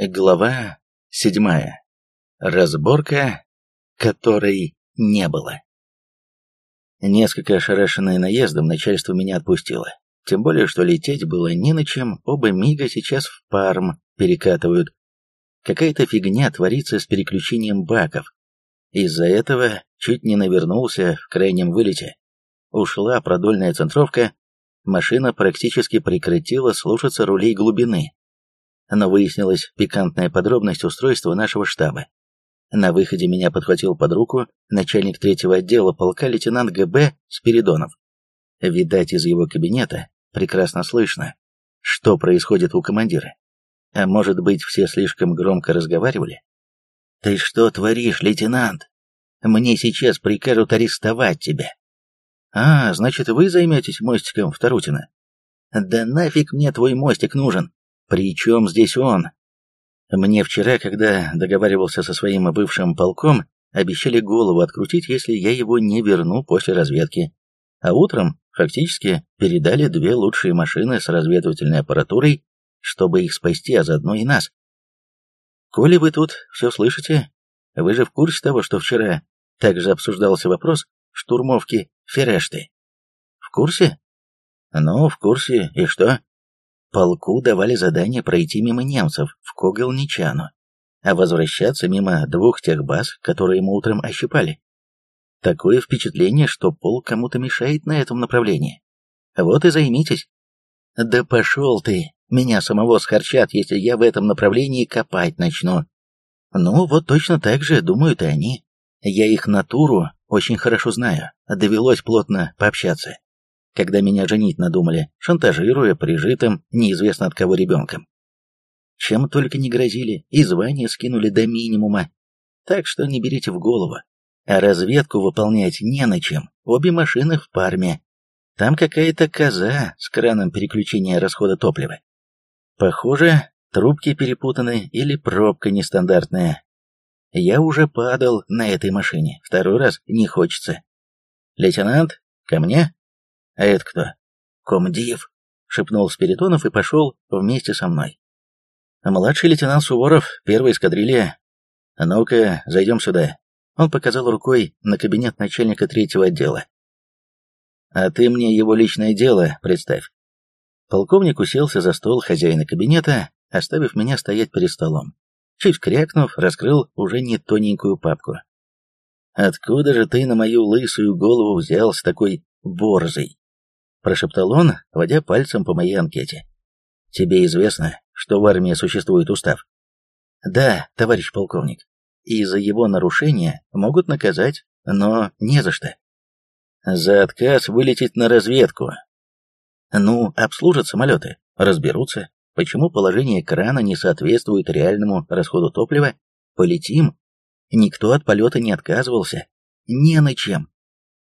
Глава седьмая. Разборка, которой не было. Несколько ошарашенное наездом начальство меня отпустило. Тем более, что лететь было не на чем, оба мига сейчас в парм перекатывают. Какая-то фигня творится с переключением баков. Из-за этого чуть не навернулся в крайнем вылете. Ушла продольная центровка, машина практически прекратила слушаться рулей глубины но выяснилась пикантная подробность устройства нашего штаба. На выходе меня подхватил под руку начальник третьего отдела полка лейтенант ГБ Спиридонов. Видать, из его кабинета прекрасно слышно, что происходит у командира. А может быть, все слишком громко разговаривали? «Ты что творишь, лейтенант? Мне сейчас прикажут арестовать тебя». «А, значит, вы займетесь мостиком в Тарутино?» «Да нафиг мне твой мостик нужен? «При чем здесь он?» Мне вчера, когда договаривался со своим бывшим полком, обещали голову открутить, если я его не верну после разведки. А утром, фактически, передали две лучшие машины с разведывательной аппаратурой, чтобы их спасти, а заодно и нас. Коли вы тут все слышите, вы же в курсе того, что вчера также обсуждался вопрос штурмовки Ферешты? В курсе? Ну, в курсе, и что? Полку давали задание пройти мимо немцев в Когелничану, а возвращаться мимо двух тех баз, которые мы утром ощипали. Такое впечатление, что полк кому-то мешает на этом направлении. Вот и займитесь. Да пошел ты, меня самого схарчат, если я в этом направлении копать начну. Ну, вот точно так же думают и они. Я их натуру очень хорошо знаю, довелось плотно пообщаться когда меня женить надумали, шантажируя прижитым неизвестно от кого ребенком. Чем только не грозили, и звание скинули до минимума. Так что не берите в голову. А разведку выполнять не на чем, обе машины в парме. Там какая-то коза с краном переключения расхода топлива. Похоже, трубки перепутаны или пробка нестандартная. Я уже падал на этой машине, второй раз не хочется. Лейтенант, ко мне? «А это кто?» «Комдив», — шепнул Спиридонов и пошел вместе со мной. «Младший лейтенант Суворов, первая эскадрилья. Ну-ка, зайдем сюда». Он показал рукой на кабинет начальника третьего отдела. «А ты мне его личное дело представь». Полковник уселся за стол хозяина кабинета, оставив меня стоять перед столом. Чуть крякнув, раскрыл уже не тоненькую папку. «Откуда же ты на мою лысую голову взялся такой борзый?» Прошептал он, водя пальцем по моей анкете. «Тебе известно, что в армии существует устав?» «Да, товарищ полковник. И за его нарушение могут наказать, но не за что». «За отказ вылететь на разведку». «Ну, обслужат самолеты, разберутся, почему положение крана не соответствует реальному расходу топлива, полетим. Никто от полета не отказывался. Не на чем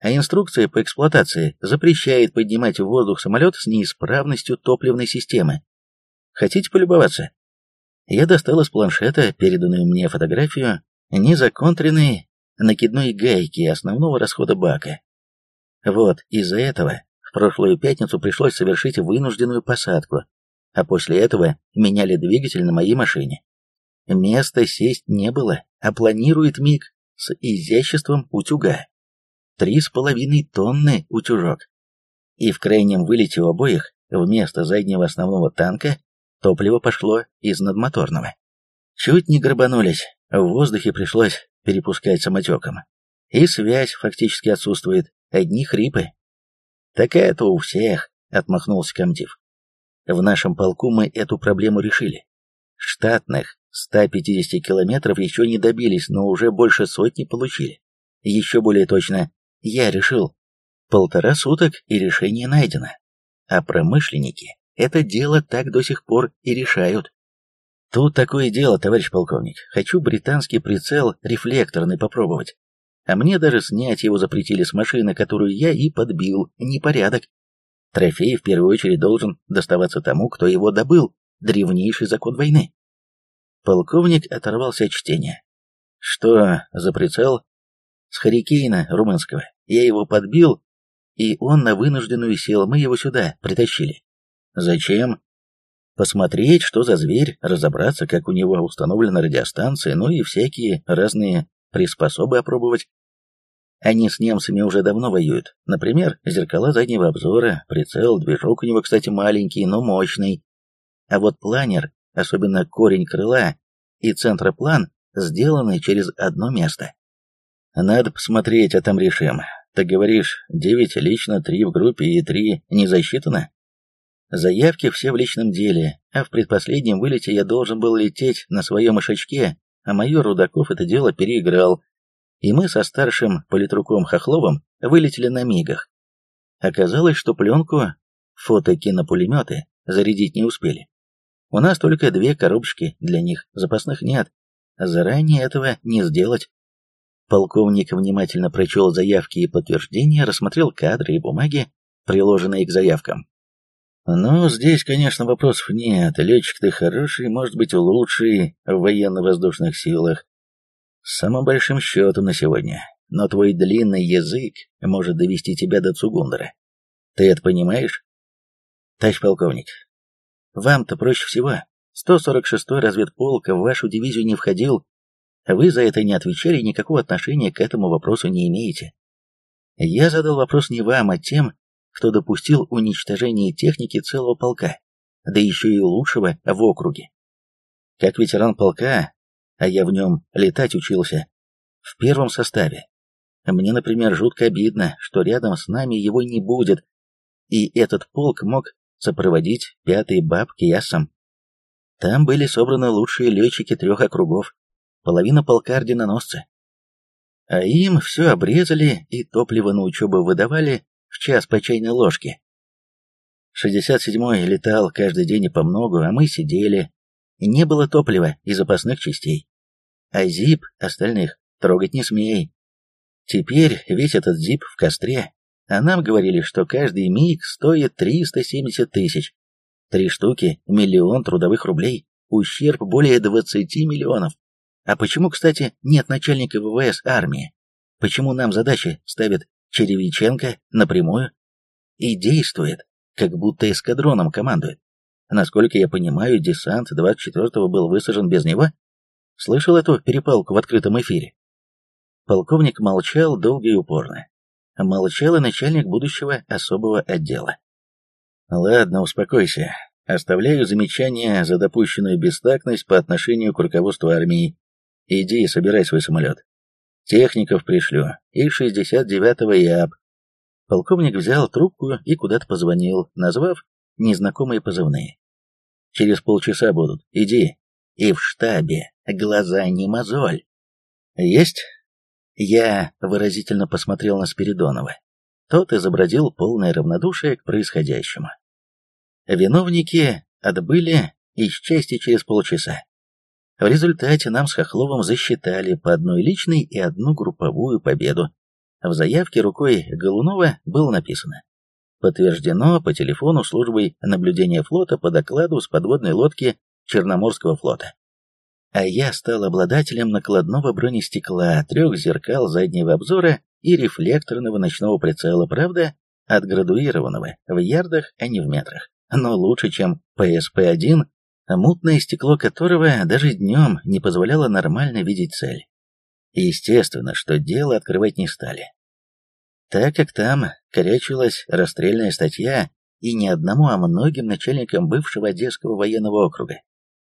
а инструкция по эксплуатации запрещает поднимать в воздух самолет с неисправностью топливной системы. Хотите полюбоваться? Я достал из планшета переданную мне фотографию незаконтренной накидной гайки основного расхода бака. Вот, из-за этого в прошлую пятницу пришлось совершить вынужденную посадку, а после этого меняли двигатель на моей машине. Места сесть не было, а планирует МиГ с изяществом утюга три с половиной тонны утюжок. И в крайнем вылете у обоих вместо заднего основного танка топливо пошло из надмоторного. Чуть не грабанулись, в воздухе пришлось перепускать самотеком. И связь фактически отсутствует, одни хрипы. «Такая-то у всех», — отмахнулся комдив. «В нашем полку мы эту проблему решили. Штатных 150 километров еще не добились, но уже больше сотни получили. Еще более точно, я решил. Полтора суток и решение найдено. А промышленники это дело так до сих пор и решают. Тут такое дело, товарищ полковник. Хочу британский прицел рефлекторный попробовать. А мне даже снять его запретили с машины, которую я и подбил. Непорядок. Трофей в первую очередь должен доставаться тому, кто его добыл. Древнейший закон войны. Полковник оторвался от чтения. Что за прицел? С Харикейна румынского. Я его подбил, и он на вынужденную сел, мы его сюда притащили. Зачем? посмотреть, что за зверь, разобраться, как у него установлена радиостанция, ну и всякие разные приспособы опробовать. Они с немцами уже давно воюют. Например, зеркала заднего обзора, прицел, движок у него, кстати, маленький, но мощный. А вот планер, особенно корень крыла и центроплан, сделаны через одно место. Надо посмотреть, а там решим. Так говоришь, девять лично, три в группе и три не засчитано? Заявки все в личном деле, а в предпоследнем вылете я должен был лететь на своем ишачке, а майор Рудаков это дело переиграл, и мы со старшим политруком Хохловым вылетели на мигах. Оказалось, что пленку, фото-кинопулеметы зарядить не успели. У нас только две коробочки для них, запасных нет. Заранее этого не сделать. Полковник внимательно прочел заявки и подтверждения, рассмотрел кадры и бумаги, приложенные к заявкам. Ну, здесь, конечно, вопросов нет. Летчик ты хороший, может быть, лучший в военно-воздушных силах. Самым большим счетом на сегодня. Но твой длинный язык может довести тебя до Цугундера. Ты это понимаешь? Товарищ полковник, вам-то проще всего. 146-й разведполк в вашу дивизию не входил. Вы за это не отвечали и никакого отношения к этому вопросу не имеете. Я задал вопрос не вам, а тем, кто допустил уничтожение техники целого полка, да еще и лучшего в округе. Как ветеран полка, а я в нем летать учился, в первом составе. Мне, например, жутко обидно, что рядом с нами его не будет, и этот полк мог сопроводить пятый баб к ясам. Там были собраны лучшие летчики трех округов, половина полка орденоносцы. А им все обрезали и топливо на учебу выдавали в час по чайной ложке. 67-й летал каждый день и по многу, а мы сидели. Не было топлива и запасных частей. А зип остальных трогать не смей. Теперь весь этот зип в костре, а нам говорили, что каждый миг стоит 370 тысяч. Три штуки – миллион трудовых рублей, ущерб более 20 миллионов. А почему, кстати, нет начальника ВВС армии? Почему нам задачи ставят Черевиченко напрямую и действует, как будто эскадроном командует. Насколько я понимаю, десант 24-го был высажен без него. Слышал эту перепалку в открытом эфире? Полковник молчал долго и упорно. Молчал и начальник будущего особого отдела. Ладно, успокойся. Оставляю замечание за допущенную бестактность по отношению к руководству армии. Иди и собирай свой самолет. Техников пришлю. И 69-го ЯБ. Полковник взял трубку и куда-то позвонил, назвав незнакомые позывные. Через полчаса будут. Иди. И в штабе. Глаза не мозоль. Есть? Я выразительно посмотрел на Спиридонова. Тот изобразил полное равнодушие к происходящему. Виновники отбыли из части через полчаса. В результате нам с Хохловым засчитали по одной личной и одну групповую победу. В заявке рукой Голунова было написано «Подтверждено по телефону службой наблюдения флота по докладу с подводной лодки Черноморского флота». А я стал обладателем накладного бронестекла, трех зеркал заднего обзора и рефлекторного ночного прицела, правда, отградуированного в ярдах, а не в метрах. Но лучше, чем PSP-1 мутное стекло которого даже днем не позволяло нормально видеть цель. Естественно, что дело открывать не стали. Так как там корячилась расстрельная статья и не одному, а многим начальникам бывшего Одесского военного округа.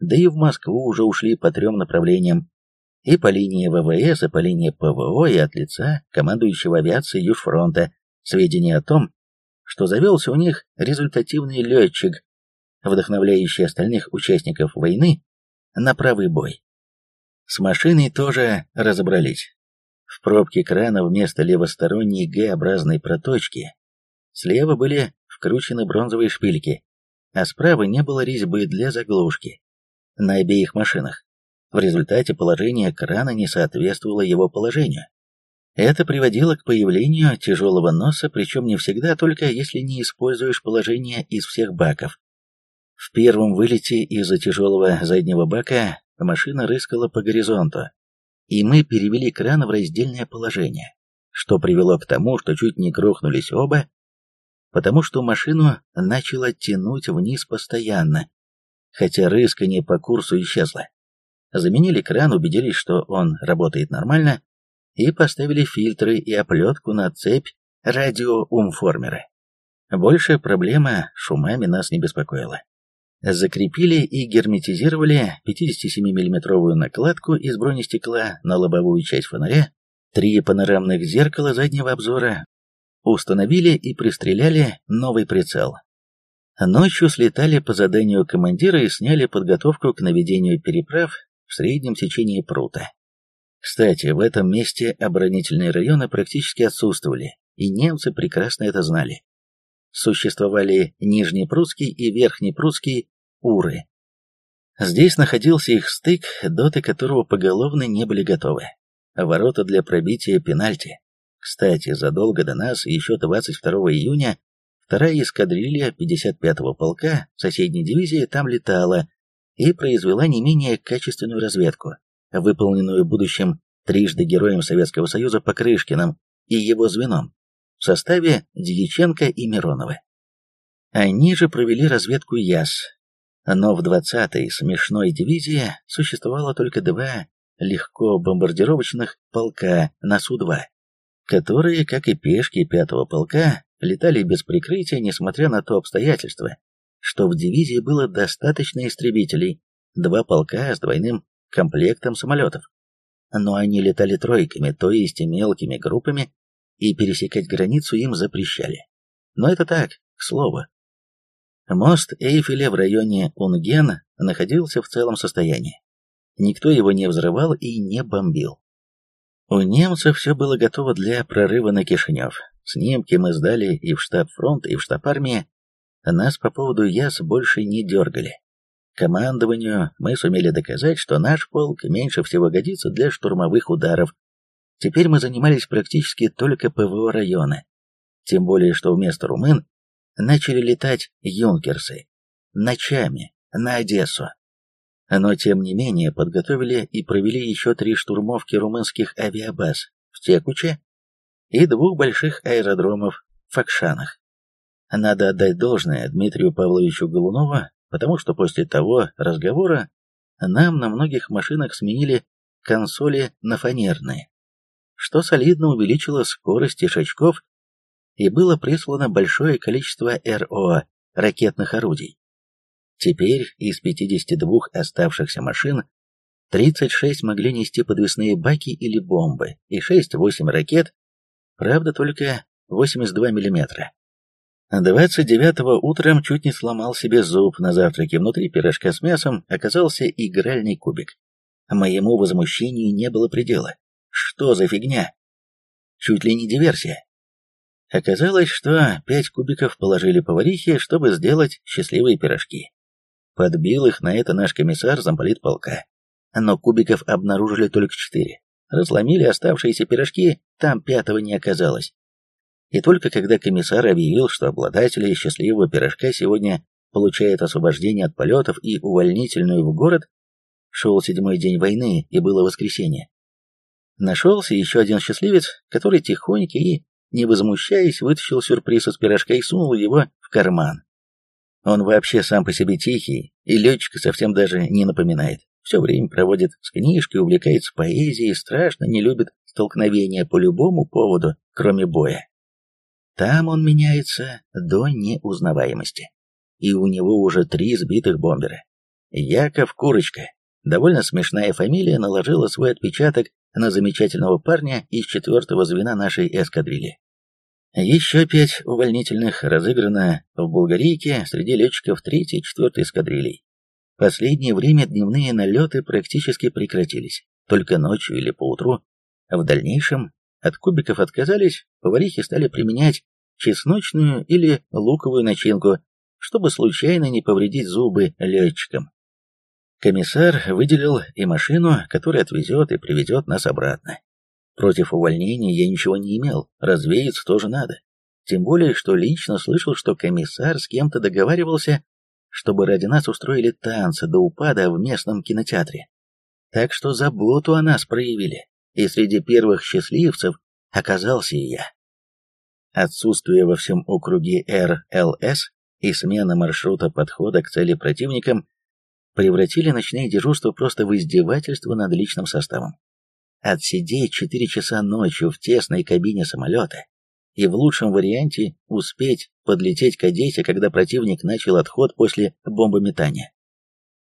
Да и в Москву уже ушли по трем направлениям. И по линии ВВС, и по линии ПВО, и от лица командующего авиацией Южфронта сведения о том, что завелся у них результативный летчик вдохновляющий остальных участников войны на правый бой. С машиной тоже разобрались. В пробке крана вместо левосторонней Г-образной проточки слева были вкручены бронзовые шпильки, а справа не было резьбы для заглушки на обеих машинах. В результате положение крана не соответствовало его положению. Это приводило к появлению тяжелого носа, причем не всегда, только если не используешь положение из всех баков. В первом вылете из-за тяжелого заднего бака машина рыскала по горизонту, и мы перевели кран в раздельное положение, что привело к тому, что чуть не грохнулись оба, потому что машину начало тянуть вниз постоянно, хотя рыскание по курсу исчезло. Заменили кран, убедились, что он работает нормально, и поставили фильтры и оплетку на цепь радиоумформера. Больше проблема шумами нас не беспокоила. Закрепили и герметизировали 57 миллиметровую накладку из бронестекла на лобовую часть фонаря, три панорамных зеркала заднего обзора, установили и пристреляли новый прицел. Ночью слетали по заданию командира и сняли подготовку к наведению переправ в среднем течении прута. Кстати, в этом месте оборонительные районы практически отсутствовали, и немцы прекрасно это знали. Существовали Нижнепрудский и Верхнепрудский Уры. Здесь находился их стык, доты которого поголовно не были готовы. Ворота для пробития пенальти. Кстати, задолго до нас, еще 22 июня, вторая эскадрилья 55-го полка соседней дивизии там летала и произвела не менее качественную разведку, выполненную будущим трижды героем Советского Союза Покрышкиным и его звеном в составе Дьяченко и Миронова. Они же провели разведку ЯС, но в 20-й смешной дивизии существовало только два легко бомбардировочных полка на Су-2, которые, как и пешки 5-го полка, летали без прикрытия, несмотря на то обстоятельство, что в дивизии было достаточно истребителей, два полка с двойным комплектом самолетов. Но они летали тройками, то есть мелкими группами, и пересекать границу им запрещали. Но это так, к слову. Мост Эйфеля в районе Унген находился в целом состоянии. Никто его не взрывал и не бомбил. У немцев все было готово для прорыва на Кишинев. Снимки мы сдали и в штаб фронта, и в штаб армии. Нас по поводу ЯС больше не дергали. Командованию мы сумели доказать, что наш полк меньше всего годится для штурмовых ударов. Теперь мы занимались практически только ПВО района. Тем более, что вместо румын начали летать юнкерсы. Ночами, на Одессу. Но, тем не менее, подготовили и провели еще три штурмовки румынских авиабаз в Текуче и двух больших аэродромов в Факшанах. Надо отдать должное Дмитрию Павловичу Голунову, потому что после того разговора нам на многих машинах сменили консоли на фанерные, что солидно увеличило скорость тишачков и было прислано большое количество РО ракетных орудий. Теперь из 52 оставшихся машин 36 могли нести подвесные баки или бомбы и 6-8 ракет, правда только 82 миллиметра. 29-го утром чуть не сломал себе зуб на завтраке. Внутри пирожка с мясом оказался игральный кубик. Моему возмущению не было предела. Что за фигня? Чуть ли не диверсия. Оказалось, что пять кубиков положили поварихе, чтобы сделать счастливые пирожки. Подбил их на это наш комиссар замполит полка. Но кубиков обнаружили только четыре. Разломили оставшиеся пирожки, там пятого не оказалось. И только когда комиссар объявил, что обладатели счастливого пирожка сегодня получают освобождение от полетов и увольнительную в город, шел седьмой день войны и было воскресенье. Нашелся еще один счастливец, который тихонько и, не возмущаясь, вытащил сюрприз из пирожка и сунул его в карман. Он вообще сам по себе тихий, и летчика совсем даже не напоминает. Все время проводит с книжкой, увлекается поэзией, страшно не любит столкновения по любому поводу, кроме боя. Там он меняется до неузнаваемости. И у него уже три сбитых бомбера. Яков Курочка, довольно смешная фамилия, наложила свой отпечаток на замечательного парня из четвертого звена нашей эскадрильи. Еще пять увольнительных разыграно в Булгарийке среди летчиков третьей и четвертой эскадрилей. Последнее время дневные налеты практически прекратились, только ночью или поутру. В дальнейшем от кубиков отказались, поварихи стали применять чесночную или луковую начинку, чтобы случайно не повредить зубы летчикам. Комиссар выделил и машину, которая отвезет и приведет нас обратно. Против увольнения я ничего не имел, развеяться тоже надо. Тем более, что лично слышал, что комиссар с кем-то договаривался, чтобы ради нас устроили танцы до упада в местном кинотеатре. Так что заботу о нас проявили и среди первых счастливцев оказался и я. Отсутствие во всем округе РЛС и смена маршрута подхода к цели противникам превратили ночные дежурства просто в издевательство над личным составом. Отсидеть четыре часа ночью в тесной кабине самолета и в лучшем варианте успеть подлететь к Одессе, когда противник начал отход после бомбометания.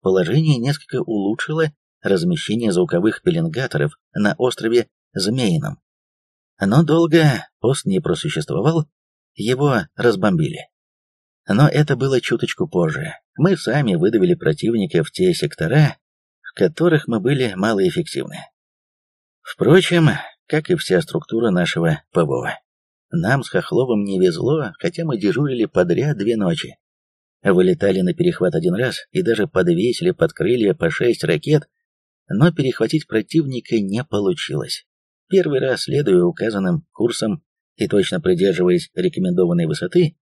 Положение несколько улучшило размещение звуковых пеленгаторов на острове Змеином. Но долго пост не просуществовал, его разбомбили. Но это было чуточку позже. Мы сами выдавили противника в те сектора, в которых мы были малоэффективны. Впрочем, как и вся структура нашего ПВО. Нам с Хохловым не везло, хотя мы дежурили подряд две ночи. Вылетали на перехват один раз и даже подвесили под крылья по шесть ракет, но перехватить противника не получилось. Первый раз, следуя указанным курсам и точно придерживаясь рекомендованной высоты,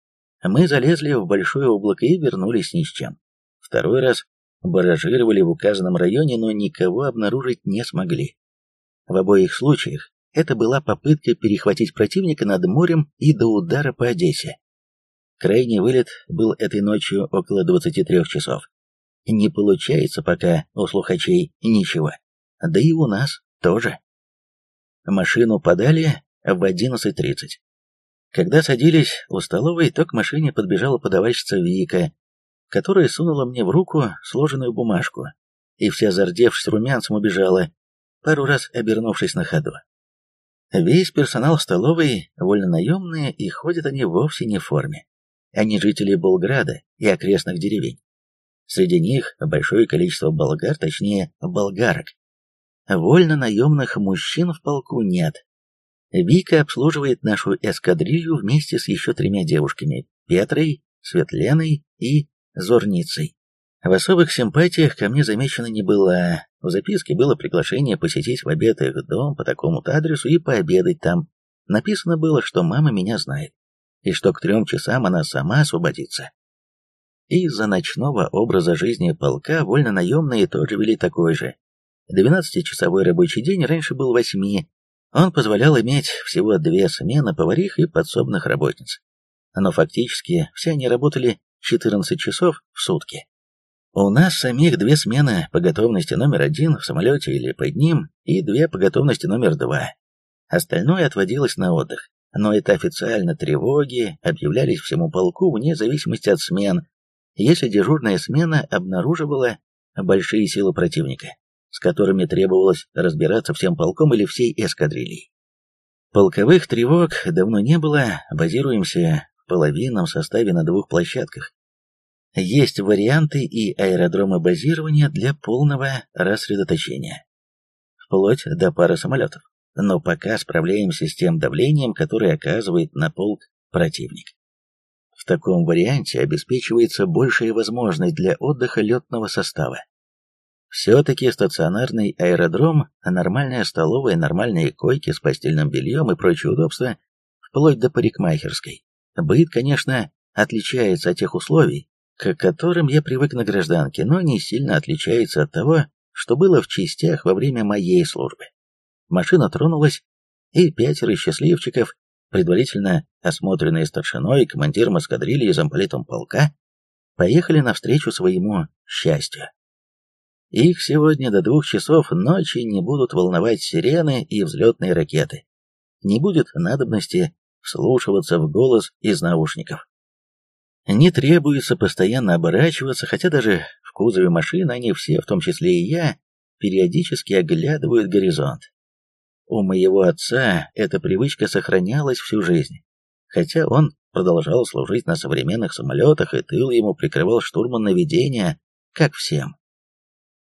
мы залезли в большое облако и вернулись ни с чем. Второй раз баражировали в указанном районе, но никого обнаружить не смогли. В обоих случаях это была попытка перехватить противника над морем и до удара по Одессе. Крайний вылет был этой ночью около 23 часов. Не получается пока у слухачей ничего. Да и у нас тоже. Машину подали в 11.30. Когда садились у столовой, то к машине подбежала подавальщица Вика, которая сунула мне в руку сложенную бумажку, и вся зардевшись румянцем убежала, пару раз обернувшись на ходу. Весь персонал столовой вольнонаемные, и ходят они вовсе не в форме. Они жители Болграда и окрестных деревень. Среди них большое количество болгар, точнее, болгарок. Вольно-наемных мужчин в полку нет, Вика обслуживает нашу эскадрилью вместе с еще тремя девушками – Петрой, Светленой и Зорницей. В особых симпатиях ко мне замечено не было. В записке было приглашение посетить в обед их дом по такому-то адресу и пообедать там. Написано было, что мама меня знает, и что к трем часам она сама освободится. Из-за ночного образа жизни полка вольно-наемные тоже вели такой же. Двенадцатичасовой рабочий день раньше был восьми, он позволял иметь всего две смены поварих и подсобных работниц. Но фактически все они работали 14 часов в сутки. У нас самих две смены по готовности номер один в самолете или под ним, и две по готовности номер два. Остальное отводилось на отдых. Но это официально тревоги объявлялись всему полку вне зависимости от смен, если дежурная смена обнаруживала большие силы противника с которыми требовалось разбираться всем полком или всей эскадрильей. Полковых тревог давно не было, базируемся в половинном составе на двух площадках. Есть варианты и аэродромы базирования для полного рассредоточения, вплоть до пары самолетов, но пока справляемся с тем давлением, которое оказывает на полк противник. В таком варианте обеспечивается большая возможность для отдыха летного состава. Все-таки стационарный аэродром, нормальная столовая, нормальные койки с постельным бельем и прочие удобства, вплоть до парикмахерской. Быт, конечно, отличается от тех условий, к которым я привык на гражданке, но не сильно отличается от того, что было в частях во время моей службы. Машина тронулась, и пятеро счастливчиков, предварительно осмотренные старшиной, командиром эскадрильи и замполитом полка, поехали навстречу своему счастью. Их сегодня до двух часов ночи не будут волновать сирены и взлетные ракеты. Не будет надобности вслушиваться в голос из наушников. Не требуется постоянно оборачиваться, хотя даже в кузове машины они все, в том числе и я, периодически оглядывают горизонт. У моего отца эта привычка сохранялась всю жизнь, хотя он продолжал служить на современных самолетах, и тыл ему прикрывал штурман наведения, как всем.